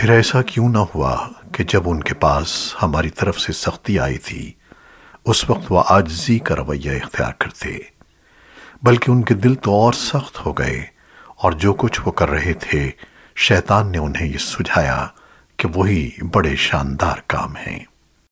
پھر ایسا کیوں نہ ہوا کہ جب ان کے پاس ہماری طرف سے سختی آئی تھی، اس وقت وہ عاجزی کا رویہ اختیار کرتے۔ بلکہ ان کے دل تو اور سخت ہو گئے، اور جو کچھ وہ کر رہے تھے، شیطان نے انہیں یہ سجھایا کہ وہی بڑے شاندار کام ہیں۔